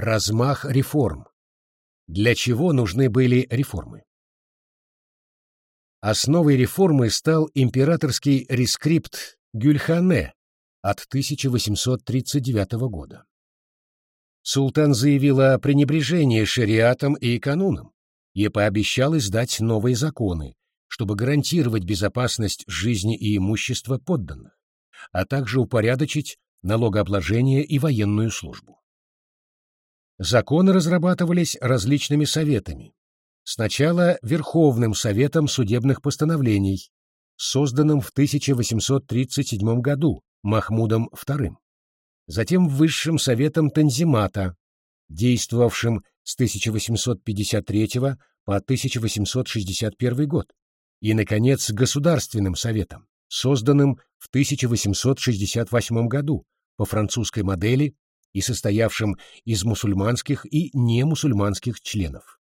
Размах реформ. Для чего нужны были реформы? Основой реформы стал императорский рескрипт Гюльхане от 1839 года. Султан заявил о пренебрежении шариатом и кануном и пообещал издать новые законы, чтобы гарантировать безопасность жизни и имущества подданных, а также упорядочить налогообложение и военную службу. Законы разрабатывались различными советами. Сначала Верховным Советом судебных постановлений, созданным в 1837 году Махмудом II, затем Высшим Советом Танзимата, действовавшим с 1853 по 1861 год, и, наконец, Государственным Советом, созданным в 1868 году по французской модели и состоявшим из мусульманских и немусульманских членов.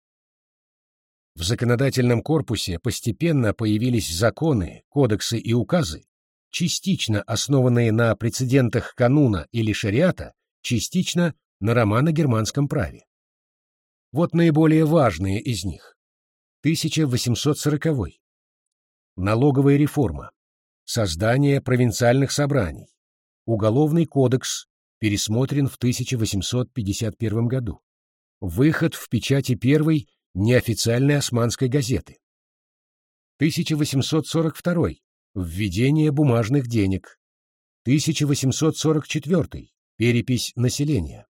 В законодательном корпусе постепенно появились законы, кодексы и указы, частично основанные на прецедентах кануна или шариата, частично на романо-германском праве. Вот наиболее важные из них. 1840 -й. Налоговая реформа. Создание провинциальных собраний. Уголовный кодекс пересмотрен в 1851 году. Выход в печати первой неофициальной османской газеты. 1842. Введение бумажных денег. 1844. Перепись населения.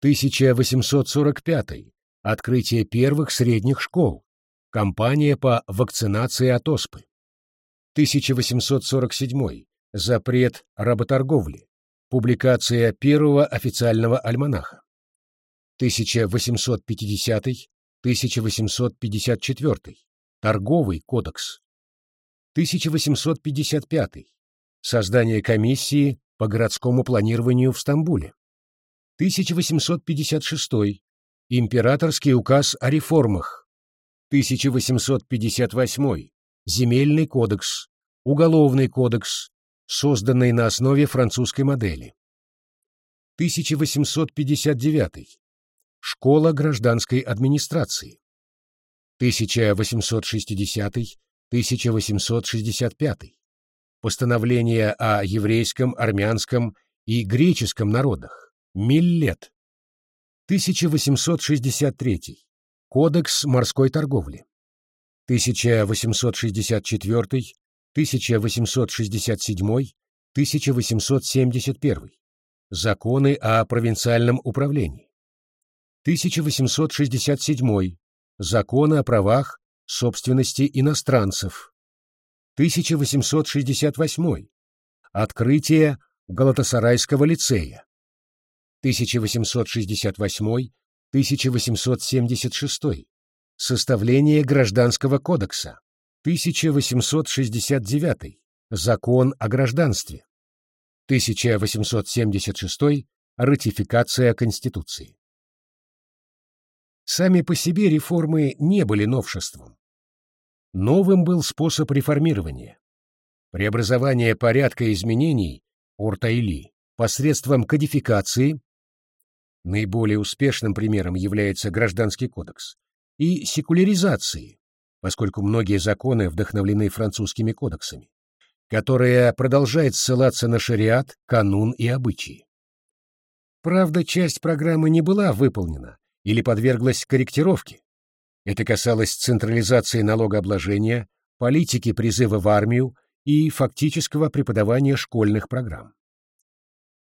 1845. Открытие первых средних школ. Кампания по вакцинации от оспы. 1847. Запрет работорговли. Публикация первого официального альманаха. 1850-1854. Торговый кодекс. 1855. Создание комиссии по городскому планированию в Стамбуле. 1856. Императорский указ о реформах. 1858. Земельный кодекс. Уголовный кодекс, созданный на основе французской модели. 1859. Школа гражданской администрации. 1860-1865. Постановление о еврейском, армянском и греческом народах. Миллет. 1863. Кодекс морской торговли. 1864, 1867, 1871. Законы о провинциальном управлении. 1867. Законы о правах собственности иностранцев. 1868. Открытие Галатасарайского лицея. 1868-1876. Составление Гражданского кодекса. 1869. Закон о гражданстве. 1876. Ратификация Конституции. Сами по себе реформы не были новшеством. Новым был способ реформирования. Преобразование порядка изменений Уртайли посредством кодификации, наиболее успешным примером является Гражданский кодекс, и секуляризации, поскольку многие законы вдохновлены французскими кодексами, которая продолжает ссылаться на шариат, канун и обычаи. Правда, часть программы не была выполнена или подверглась корректировке. Это касалось централизации налогообложения, политики призыва в армию и фактического преподавания школьных программ.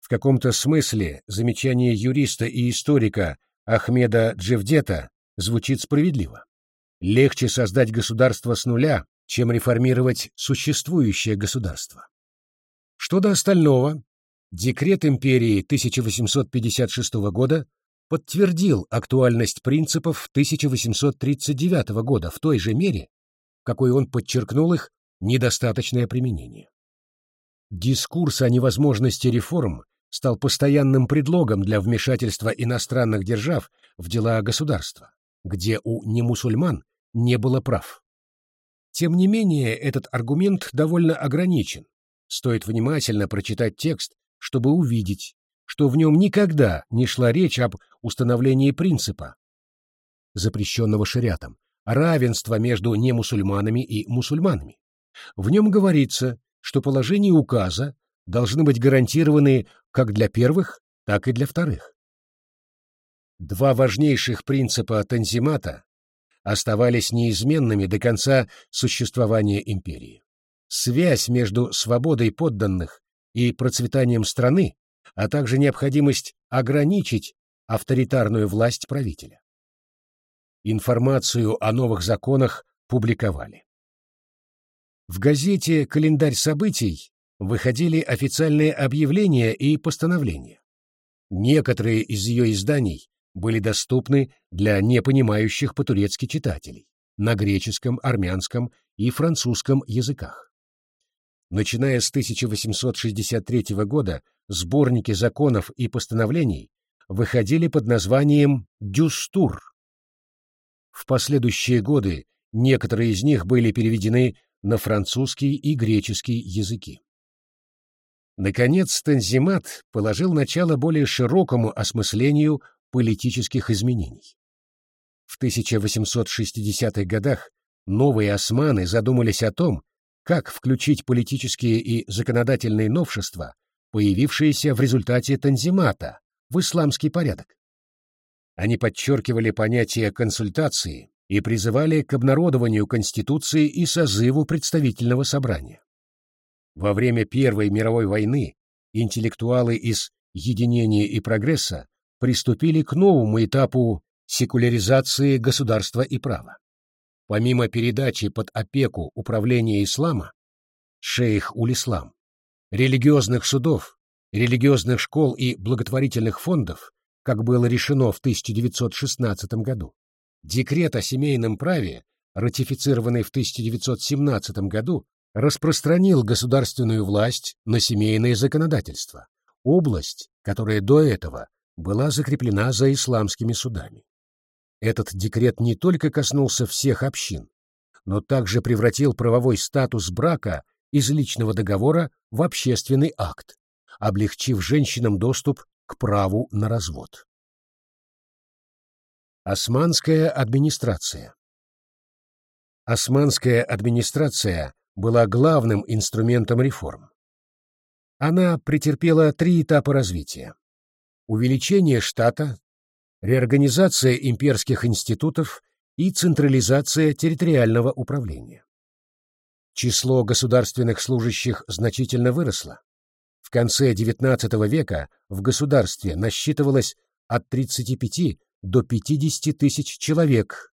В каком-то смысле замечание юриста и историка Ахмеда Джевдета звучит справедливо. Легче создать государство с нуля, чем реформировать существующее государство. Что до остального, декрет империи 1856 года подтвердил актуальность принципов 1839 года в той же мере, какой он подчеркнул их недостаточное применение. Дискурс о невозможности реформ стал постоянным предлогом для вмешательства иностранных держав в дела государства где у немусульман не было прав. Тем не менее, этот аргумент довольно ограничен. Стоит внимательно прочитать текст, чтобы увидеть, что в нем никогда не шла речь об установлении принципа, запрещенного шариатом, равенства между немусульманами и мусульманами. В нем говорится, что положения указа должны быть гарантированы как для первых, так и для вторых. Два важнейших принципа Танзимата оставались неизменными до конца существования империи. Связь между свободой подданных и процветанием страны, а также необходимость ограничить авторитарную власть правителя. Информацию о новых законах публиковали. В газете «Календарь событий» выходили официальные объявления и постановления. Некоторые из ее изданий были доступны для непонимающих по-турецки читателей на греческом, армянском и французском языках. Начиная с 1863 года сборники законов и постановлений выходили под названием «Дюстур». В последующие годы некоторые из них были переведены на французский и греческий языки. Наконец, Танзимат положил начало более широкому осмыслению политических изменений. В 1860-х годах новые османы задумались о том, как включить политические и законодательные новшества, появившиеся в результате Танзимата, в исламский порядок. Они подчеркивали понятие консультации и призывали к обнародованию Конституции и созыву представительного собрания. Во время Первой мировой войны интеллектуалы из «Единения и прогресса» приступили к новому этапу секуляризации государства и права. Помимо передачи под опеку управления ислама, шейх Улислам, религиозных судов, религиозных школ и благотворительных фондов, как было решено в 1916 году, декрет о семейном праве, ратифицированный в 1917 году, распространил государственную власть на семейное законодательство, область, которая до этого была закреплена за исламскими судами. Этот декрет не только коснулся всех общин, но также превратил правовой статус брака из личного договора в общественный акт, облегчив женщинам доступ к праву на развод. Османская администрация Османская администрация была главным инструментом реформ. Она претерпела три этапа развития. Увеличение штата, реорганизация имперских институтов и централизация территориального управления. Число государственных служащих значительно выросло. В конце XIX века в государстве насчитывалось от 35 до 50 тысяч человек,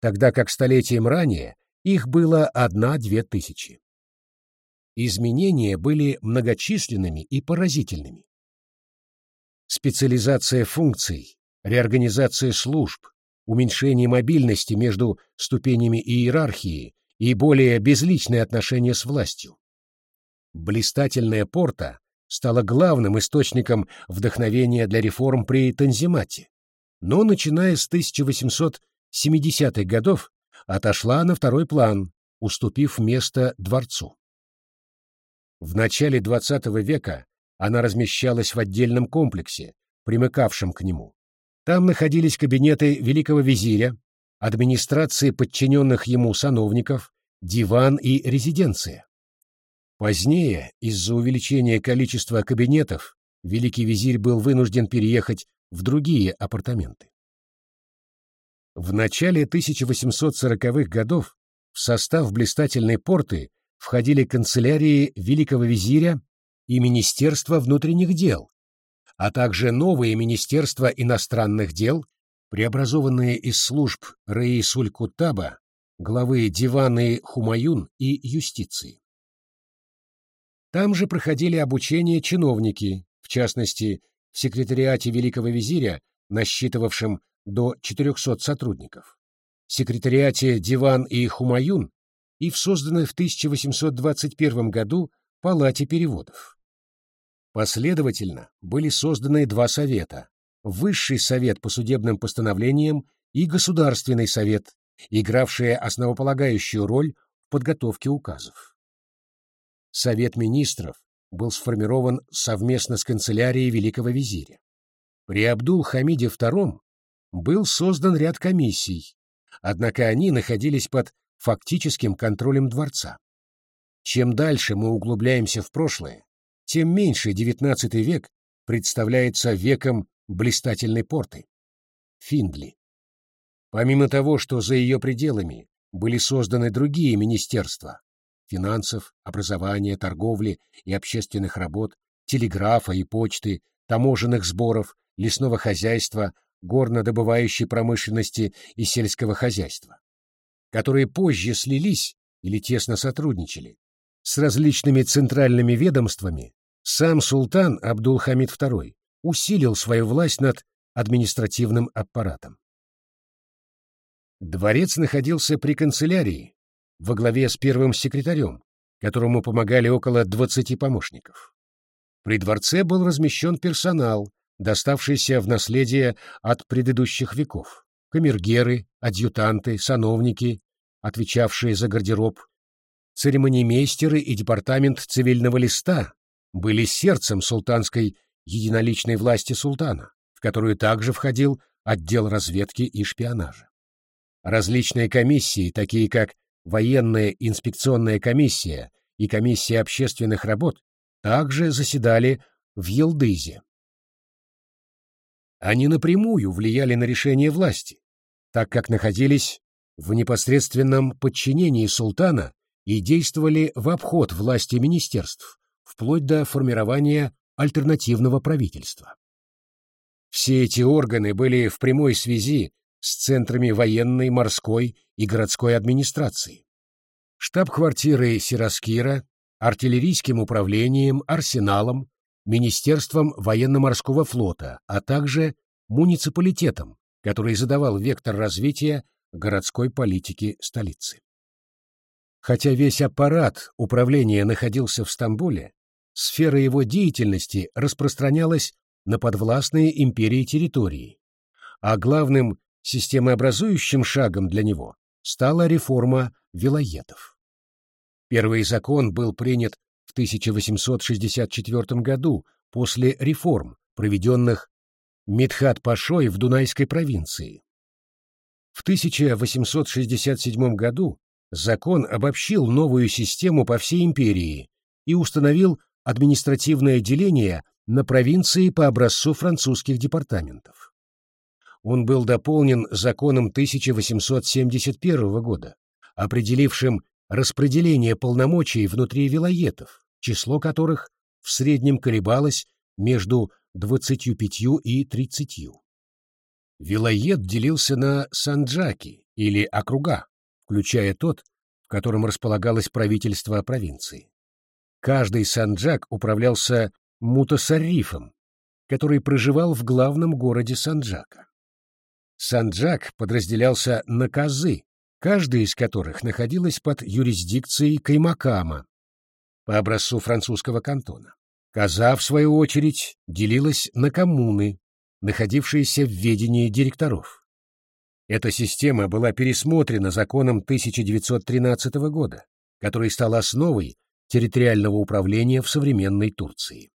тогда как столетием ранее их было одна-две тысячи. Изменения были многочисленными и поразительными. Специализация функций, реорганизация служб, уменьшение мобильности между ступенями иерархии и более безличные отношения с властью. Блистательная порта стала главным источником вдохновения для реформ при Танзимате, но, начиная с 1870-х годов, отошла на второй план, уступив место дворцу. В начале XX века она размещалась в отдельном комплексе, примыкавшем к нему. Там находились кабинеты великого визиря, администрации подчиненных ему сановников, диван и резиденция. Позднее, из-за увеличения количества кабинетов, великий визирь был вынужден переехать в другие апартаменты. В начале 1840-х годов в состав блистательной порты входили канцелярии великого визиря и Министерство внутренних дел, а также новые Министерства иностранных дел, преобразованные из служб Раисуль-Кутаба, главы Диваны Хумаюн и юстиции. Там же проходили обучение чиновники, в частности, в секретариате Великого Визиря, насчитывавшем до 400 сотрудников, секретариате Диван и Хумаюн и в созданной в 1821 году Палате переводов. Последовательно были созданы два совета – Высший совет по судебным постановлениям и Государственный совет, игравшие основополагающую роль в подготовке указов. Совет министров был сформирован совместно с канцелярией великого визиря. При Абдул-Хамиде II был создан ряд комиссий, однако они находились под фактическим контролем дворца. Чем дальше мы углубляемся в прошлое, тем меньше XIX век представляется веком блистательной порты. Финдли. Помимо того, что за ее пределами были созданы другие министерства – финансов, образования, торговли и общественных работ, телеграфа и почты, таможенных сборов, лесного хозяйства, горнодобывающей промышленности и сельского хозяйства, которые позже слились или тесно сотрудничали с различными центральными ведомствами, сам султан Абдул-Хамид II усилил свою власть над административным аппаратом. Дворец находился при канцелярии, во главе с первым секретарем, которому помогали около 20 помощников. При дворце был размещен персонал, доставшийся в наследие от предыдущих веков. Камергеры, адъютанты, сановники, отвечавшие за гардероб, церемониймейстеры и департамент цивильного листа были сердцем султанской единоличной власти султана, в которую также входил отдел разведки и шпионажа. Различные комиссии, такие как военная инспекционная комиссия и комиссия общественных работ, также заседали в Елдызе. Они напрямую влияли на решение власти, так как находились в непосредственном подчинении султана и действовали в обход власти министерств, вплоть до формирования альтернативного правительства. Все эти органы были в прямой связи с центрами военной, морской и городской администрации, штаб-квартирой Сираскира, артиллерийским управлением, арсеналом, Министерством военно-морского флота, а также муниципалитетом, который задавал вектор развития городской политики столицы. Хотя весь аппарат управления находился в Стамбуле, сфера его деятельности распространялась на подвластные империи территории, а главным Системообразующим шагом для него стала реформа вилоетов. Первый закон был принят в 1864 году после реформ, проведенных Медхат-Пашой в Дунайской провинции. В 1867 году закон обобщил новую систему по всей империи и установил административное деление на провинции по образцу французских департаментов он был дополнен законом 1871 года, определившим распределение полномочий внутри вилоетов, число которых в среднем колебалось между 25 и 30. Вилоет делился на санджаки или округа, включая тот, в котором располагалось правительство провинции. Каждый санджак управлялся мутасаррифом, который проживал в главном городе Санджака. Санджак подразделялся на казы, каждая из которых находилась под юрисдикцией Каймакама по образцу французского кантона. Каза, в свою очередь, делилась на коммуны, находившиеся в ведении директоров. Эта система была пересмотрена законом 1913 года, который стал основой территориального управления в современной Турции.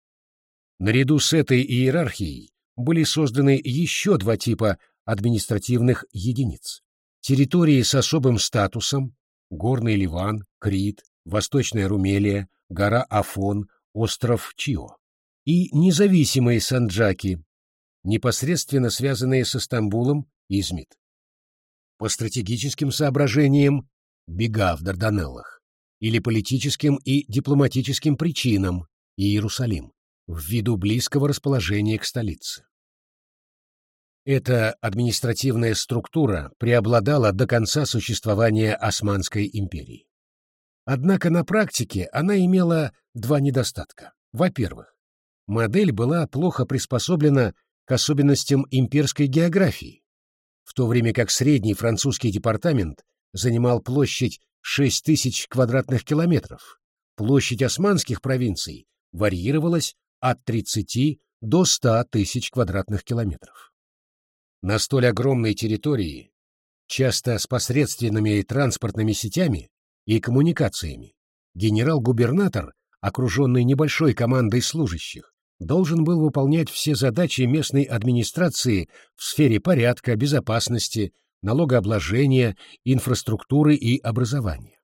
Наряду с этой иерархией были созданы еще два типа административных единиц. Территории с особым статусом – Горный Ливан, Крит, Восточная Румелия, гора Афон, остров Чио. И независимые санджаки, непосредственно связанные со Стамбулом и Измит. По стратегическим соображениям – бега в Дарданеллах, или политическим и дипломатическим причинам – Иерусалим, ввиду близкого расположения к столице. Эта административная структура преобладала до конца существования Османской империи. Однако на практике она имела два недостатка. Во-первых, модель была плохо приспособлена к особенностям имперской географии, в то время как средний французский департамент занимал площадь 6 тысяч квадратных километров, площадь османских провинций варьировалась от 30 до 100 тысяч квадратных километров. На столь огромной территории, часто с посредственными транспортными сетями и коммуникациями, генерал-губернатор окруженный небольшой командой служащих, должен был выполнять все задачи местной администрации в сфере порядка, безопасности, налогообложения, инфраструктуры и образования.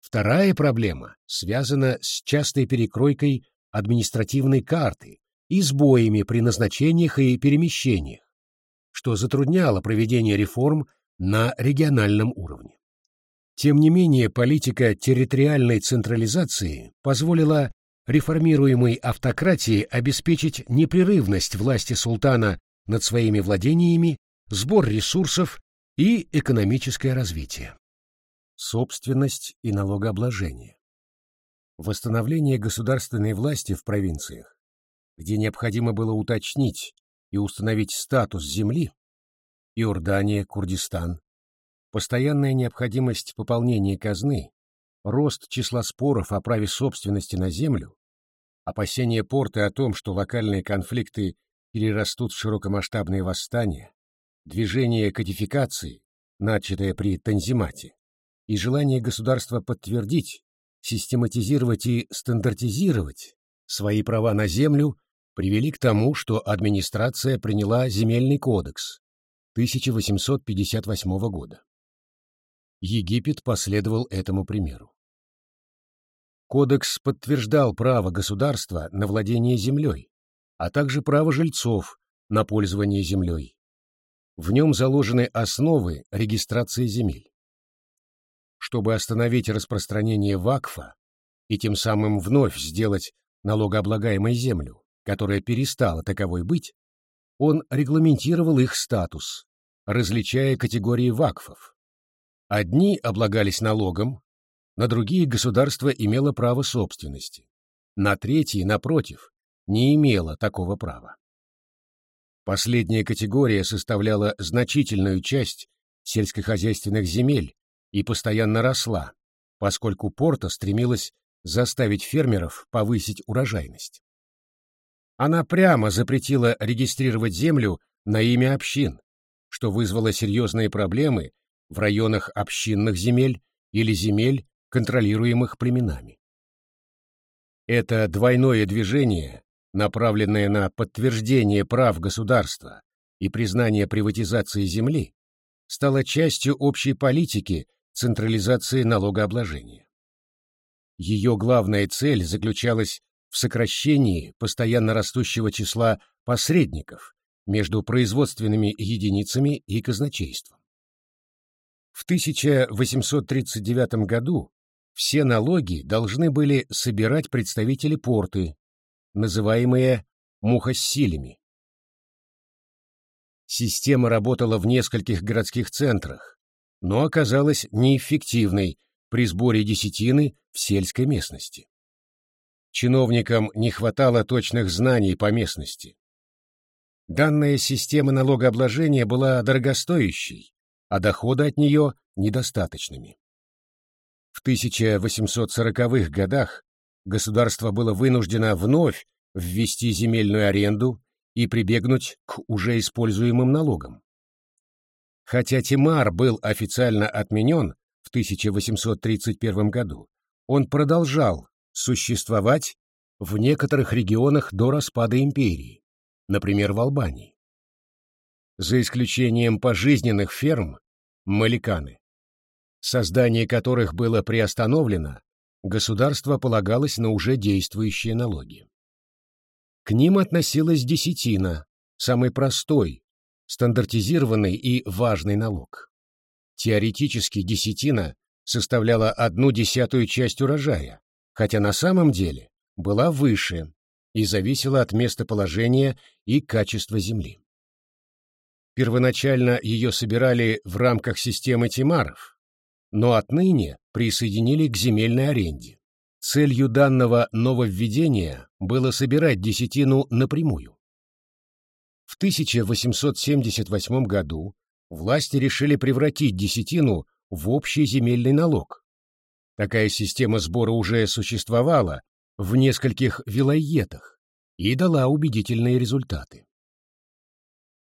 Вторая проблема связана с частой перекройкой административной карты и сбоями при назначениях и перемещениях, что затрудняло проведение реформ на региональном уровне. Тем не менее, политика территориальной централизации позволила реформируемой автократии обеспечить непрерывность власти султана над своими владениями, сбор ресурсов и экономическое развитие. Собственность и налогообложение. Восстановление государственной власти в провинциях, где необходимо было уточнить и установить статус земли, Иордания, Курдистан, постоянная необходимость пополнения казны, рост числа споров о праве собственности на землю, опасения порты о том, что локальные конфликты перерастут в широкомасштабные восстания, движение кодификации, начатое при Танзимате, и желание государства подтвердить, систематизировать и стандартизировать свои права на землю привели к тому, что администрация приняла Земельный кодекс 1858 года. Египет последовал этому примеру. Кодекс подтверждал право государства на владение землей, а также право жильцов на пользование землей. В нем заложены основы регистрации земель. Чтобы остановить распространение вакфа и тем самым вновь сделать налогооблагаемой землю, которая перестала таковой быть, он регламентировал их статус, различая категории вакфов. Одни облагались налогом, на другие государство имело право собственности, на третьи, напротив, не имело такого права. Последняя категория составляла значительную часть сельскохозяйственных земель и постоянно росла, поскольку Порта стремилась заставить фермеров повысить урожайность. Она прямо запретила регистрировать землю на имя общин, что вызвало серьезные проблемы в районах общинных земель или земель, контролируемых племенами. Это двойное движение, направленное на подтверждение прав государства и признание приватизации земли, стало частью общей политики централизации налогообложения. Ее главная цель заключалась в сокращении постоянно растущего числа посредников между производственными единицами и казначейством. В 1839 году все налоги должны были собирать представители порты, называемые мухоссилями. Система работала в нескольких городских центрах, но оказалась неэффективной при сборе десятины в сельской местности. Чиновникам не хватало точных знаний по местности. Данная система налогообложения была дорогостоящей, а доходы от нее недостаточными. В 1840-х годах государство было вынуждено вновь ввести земельную аренду и прибегнуть к уже используемым налогам. Хотя Тимар был официально отменен в 1831 году, он продолжал существовать в некоторых регионах до распада империи, например, в Албании. За исключением пожизненных ферм, маликаны, создание которых было приостановлено, государство полагалось на уже действующие налоги. К ним относилась десятина, самый простой, стандартизированный и важный налог. Теоретически десятина составляла одну десятую часть урожая, хотя на самом деле была выше и зависела от местоположения и качества земли. Первоначально ее собирали в рамках системы тимаров, но отныне присоединили к земельной аренде. Целью данного нововведения было собирать десятину напрямую. В 1878 году власти решили превратить десятину в общий земельный налог. Такая система сбора уже существовала в нескольких вилайетах и дала убедительные результаты.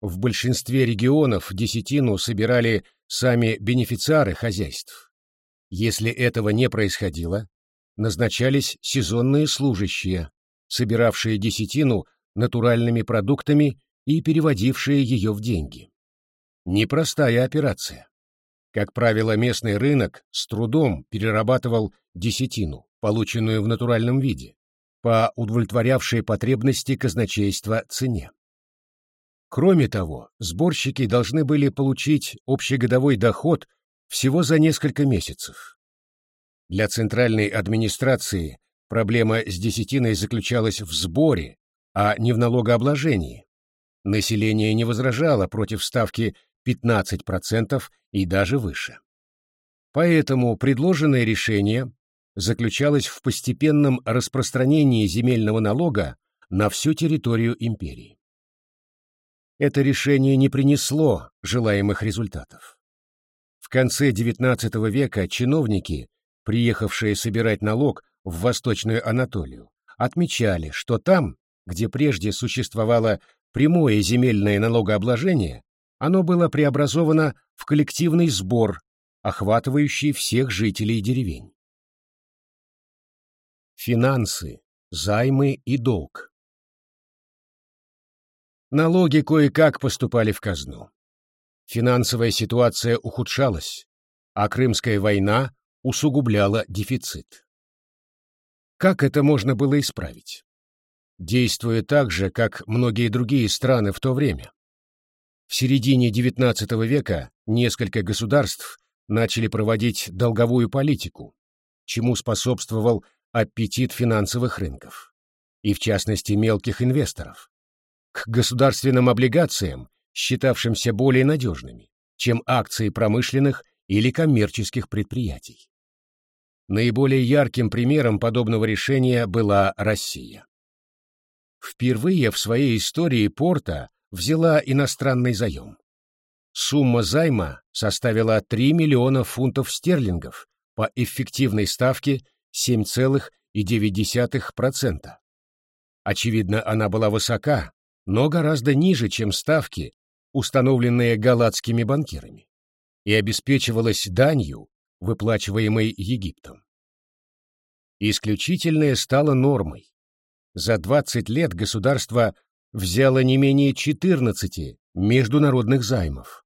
В большинстве регионов десятину собирали сами бенефициары хозяйств. Если этого не происходило, назначались сезонные служащие, собиравшие десятину натуральными продуктами и переводившие ее в деньги. Непростая операция. Как правило, местный рынок с трудом перерабатывал десятину, полученную в натуральном виде, по удовлетворявшей потребности казначейства цене. Кроме того, сборщики должны были получить общегодовой доход всего за несколько месяцев. Для центральной администрации проблема с десятиной заключалась в сборе, а не в налогообложении. Население не возражало против ставки 15% и даже выше. Поэтому предложенное решение заключалось в постепенном распространении земельного налога на всю территорию империи. Это решение не принесло желаемых результатов. В конце XIX века чиновники, приехавшие собирать налог в Восточную Анатолию, отмечали, что там, где прежде существовало прямое земельное налогообложение, оно было преобразовано в коллективный сбор, охватывающий всех жителей деревень. Финансы, займы и долг. Налоги кое-как поступали в казну. Финансовая ситуация ухудшалась, а Крымская война усугубляла дефицит. Как это можно было исправить? Действуя так же, как многие другие страны в то время. В середине XIX века несколько государств начали проводить долговую политику, чему способствовал аппетит финансовых рынков, и в частности мелких инвесторов, к государственным облигациям, считавшимся более надежными, чем акции промышленных или коммерческих предприятий. Наиболее ярким примером подобного решения была Россия. Впервые в своей истории Порта взяла иностранный заем. Сумма займа составила 3 миллиона фунтов стерлингов по эффективной ставке 7,9%. Очевидно, она была высока, но гораздо ниже, чем ставки, установленные галатскими банкирами, и обеспечивалась данью, выплачиваемой Египтом. Исключительное стало нормой. За 20 лет государство взяла не менее 14 международных займов.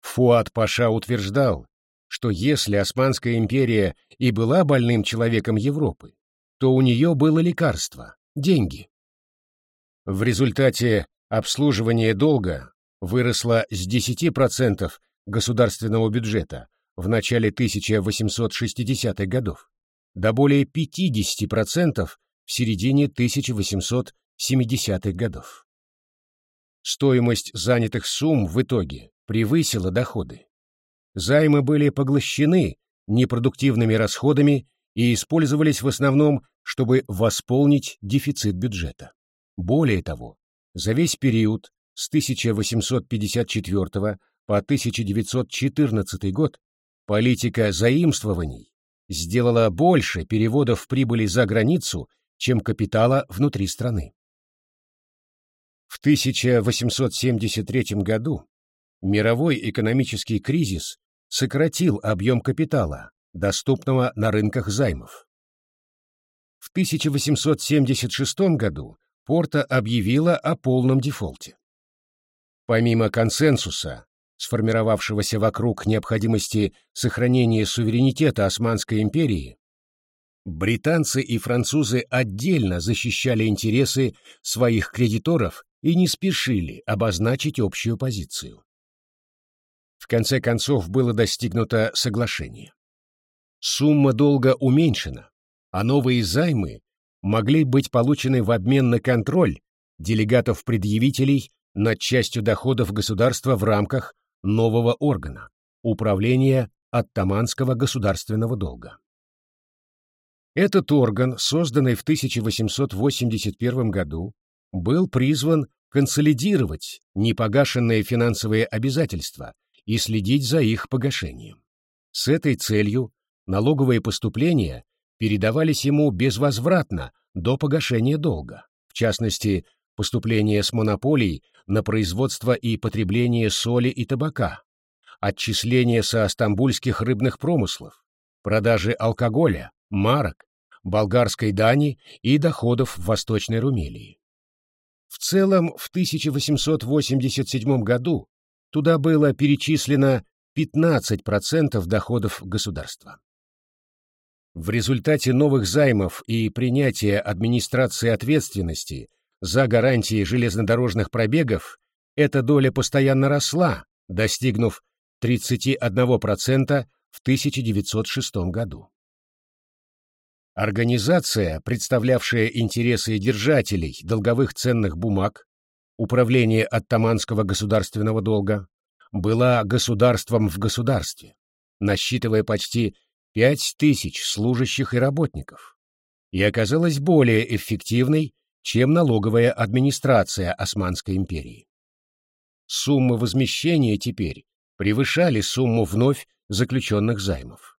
Фуат Паша утверждал, что если Османская империя и была больным человеком Европы, то у нее было лекарство – деньги. В результате обслуживание долга выросло с 10% государственного бюджета в начале 1860-х годов до более 50% в середине 1870 70-х годов. Стоимость занятых сумм в итоге превысила доходы. Займы были поглощены непродуктивными расходами и использовались в основном, чтобы восполнить дефицит бюджета. Более того, за весь период с 1854 по 1914 год политика заимствований сделала больше переводов прибыли за границу, чем капитала внутри страны. В 1873 году мировой экономический кризис сократил объем капитала, доступного на рынках займов. В 1876 году Порта объявила о полном дефолте. Помимо консенсуса, сформировавшегося вокруг необходимости сохранения суверенитета Османской империи, британцы и французы отдельно защищали интересы своих кредиторов и не спешили обозначить общую позицию. В конце концов было достигнуто соглашение. Сумма долга уменьшена, а новые займы могли быть получены в обмен на контроль делегатов-предъявителей над частью доходов государства в рамках нового органа – Управления Оттаманского государственного долга. Этот орган, созданный в 1881 году, был призван консолидировать непогашенные финансовые обязательства и следить за их погашением. С этой целью налоговые поступления передавались ему безвозвратно до погашения долга, в частности, поступления с монополий на производство и потребление соли и табака, отчисления со стамбульских рыбных промыслов, продажи алкоголя, марок, болгарской дани и доходов Восточной Румелии. В целом, в 1887 году туда было перечислено 15% доходов государства. В результате новых займов и принятия администрации ответственности за гарантии железнодорожных пробегов эта доля постоянно росла, достигнув 31% в 1906 году. Организация, представлявшая интересы держателей долговых ценных бумаг, Управление Оттаманского государственного долга, была государством в государстве, насчитывая почти пять тысяч служащих и работников, и оказалась более эффективной, чем налоговая администрация Османской империи. Суммы возмещения теперь превышали сумму вновь заключенных займов.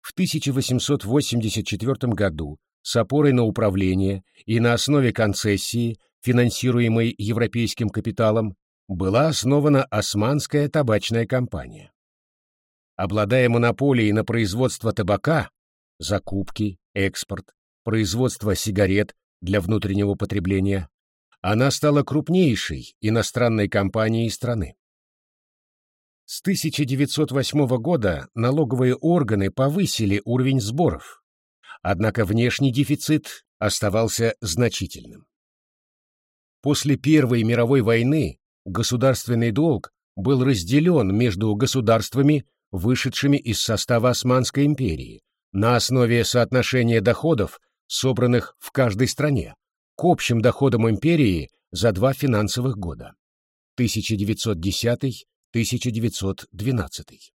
В 1884 году с опорой на управление и на основе концессии, финансируемой европейским капиталом, была основана Османская табачная компания. Обладая монополией на производство табака, закупки, экспорт, производство сигарет для внутреннего потребления, она стала крупнейшей иностранной компанией страны. С 1908 года налоговые органы повысили уровень сборов, однако внешний дефицит оставался значительным. После Первой мировой войны государственный долг был разделен между государствами, вышедшими из состава Османской империи, на основе соотношения доходов, собранных в каждой стране, к общим доходам империи за два финансовых года 1910 1912.